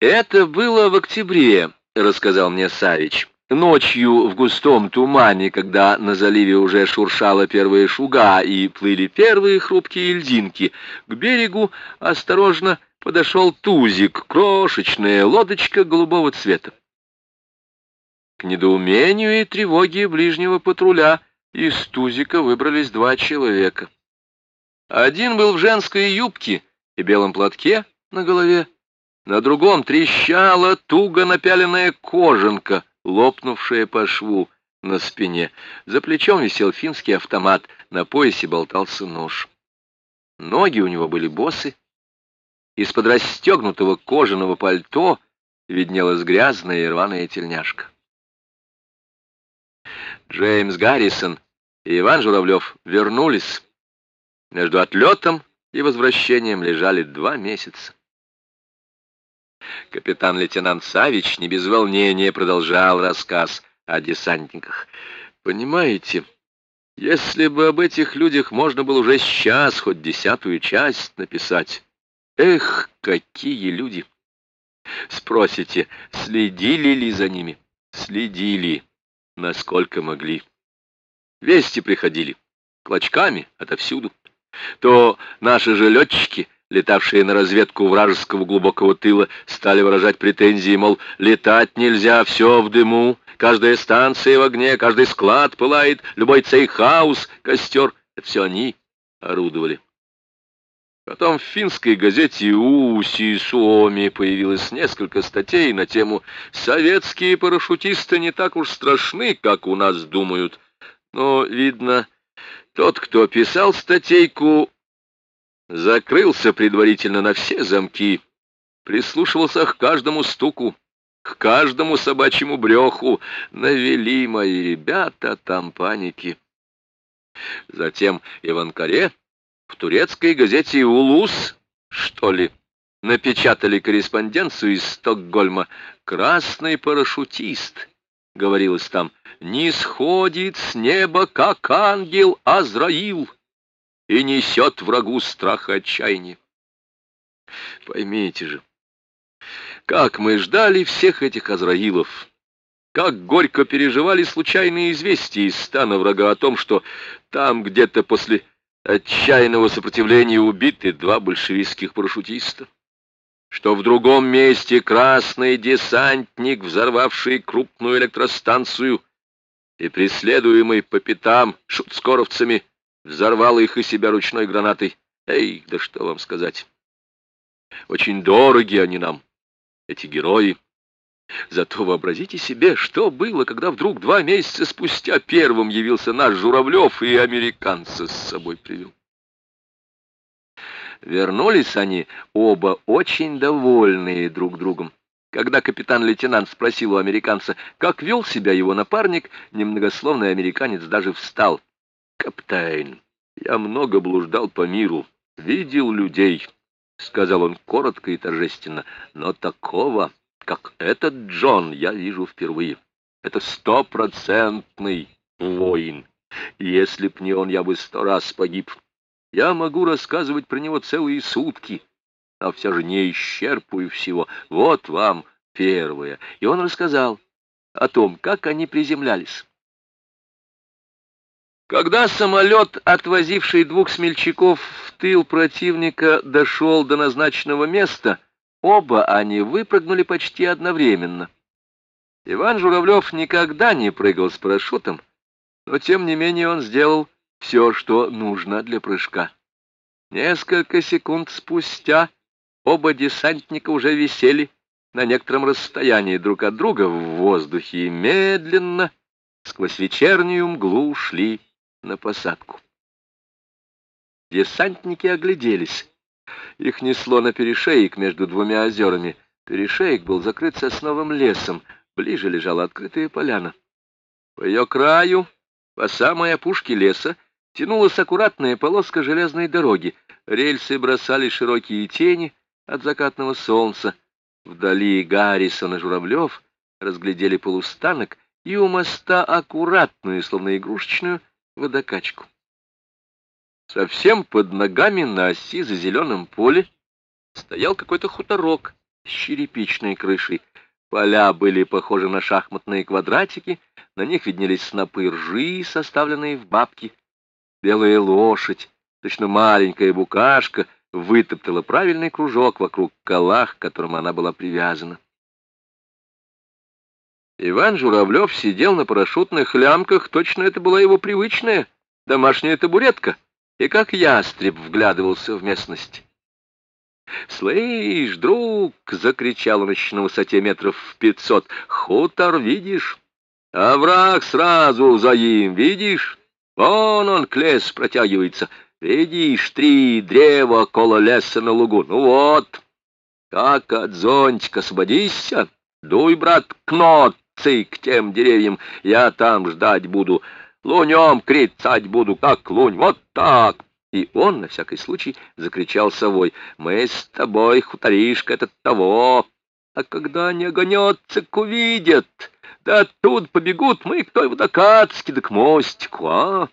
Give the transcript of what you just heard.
Это было в октябре, рассказал мне Савич. Ночью в густом тумане, когда на заливе уже шуршала первая шуга и плыли первые хрупкие льдинки, к берегу осторожно подошел тузик, крошечная лодочка голубого цвета. К недоумению и тревоге ближнего патруля из тузика выбрались два человека. Один был в женской юбке и белом платке на голове, на другом трещала туго напяленная кожанка, лопнувшая по шву на спине. За плечом висел финский автомат, на поясе болтался нож. Ноги у него были босы. Из-под расстегнутого кожаного пальто виднелась грязная и рваная тельняшка. Джеймс Гаррисон и Иван Журавлев вернулись. Между отлетом и возвращением лежали два месяца. Капитан-лейтенант Савич не без волнения продолжал рассказ о десантниках. «Понимаете, если бы об этих людях можно было уже сейчас хоть десятую часть написать. Эх, какие люди! Спросите, следили ли за ними? Следили, насколько могли. Вести приходили, клочками отовсюду. То наши же летчики — летавшие на разведку вражеского глубокого тыла, стали выражать претензии, мол, летать нельзя, все в дыму, каждая станция в огне, каждый склад пылает, любой цейхаус, костер. Это все они орудовали. Потом в финской газете «Уси Суоми» появилось несколько статей на тему «Советские парашютисты не так уж страшны, как у нас думают». Но, видно, тот, кто писал статейку, закрылся предварительно на все замки, прислушивался к каждому стуку, к каждому собачьему бреху. Навели мои ребята там паники. Затем Иванкаре в турецкой газете «Улус», что ли, напечатали корреспонденцию из Стокгольма «Красный парашютист», говорилось там, «не сходит с неба, как ангел Азраил» и несет врагу страх и отчаяние. Поймите же, как мы ждали всех этих Азраилов, как горько переживали случайные известия из стана врага о том, что там где-то после отчаянного сопротивления убиты два большевистских парашютиста, что в другом месте красный десантник, взорвавший крупную электростанцию и преследуемый по пятам шутскоровцами, взорвал их и себя ручной гранатой. Эй, да что вам сказать. Очень дороги они нам, эти герои. Зато вообразите себе, что было, когда вдруг два месяца спустя первым явился наш Журавлев и американца с собой привел. Вернулись они оба очень довольные друг другом. Когда капитан-лейтенант спросил у американца, как вел себя его напарник, немногословный американец даже встал. «Капитан, я много блуждал по миру, видел людей», — сказал он коротко и торжественно, «но такого, как этот Джон, я вижу впервые. Это стопроцентный воин. Если б не он, я бы сто раз погиб. Я могу рассказывать про него целые сутки, а все же не исчерпываю всего. Вот вам первое». И он рассказал о том, как они приземлялись. Когда самолет, отвозивший двух смельчаков в тыл противника, дошел до назначенного места, оба они выпрыгнули почти одновременно. Иван Журавлев никогда не прыгал с парашютом, но тем не менее он сделал все, что нужно для прыжка. Несколько секунд спустя оба десантника уже висели на некотором расстоянии друг от друга в воздухе и медленно сквозь вечернюю мглу шли на посадку. Десантники огляделись. Их несло на перешеек между двумя озерами. Перешеек был закрыт сосновым лесом. Ближе лежала открытая поляна. По ее краю, по самой опушке леса, тянулась аккуратная полоска железной дороги. Рельсы бросали широкие тени от закатного солнца. Вдали Гаррисон и Журавлев разглядели полустанок и у моста аккуратную, словно игрушечную, водокачку. Совсем под ногами на оси за зеленым поле стоял какой-то хуторок с черепичной крышей. Поля были похожи на шахматные квадратики, на них виднелись снопы ржи, составленные в бабки. Белая лошадь, точно маленькая букашка, вытоптала правильный кружок вокруг кола, к которому она была привязана. Иван Журавлев сидел на парашютных лямках, точно это была его привычная домашняя табуретка, и как ястреб вглядывался в местность. «Слышь, друг!» — закричал он еще на высоте метров в пятьсот. «Хутор видишь? А враг сразу за им, видишь? Вон он к лесу протягивается. Видишь, три древа около леса на лугу. Ну вот, как от зонтика освободися. Дуй, брат, к ноцы, к тем деревьям. Я там ждать буду. Лунем кричать буду, как лунь. Вот так!» И он, на всякий случай, закричал совой, «Мы с тобой, хуторишка, этот того! А когда не огонется, увидят, да тут побегут мы к той водокатске, да к мостику, а!»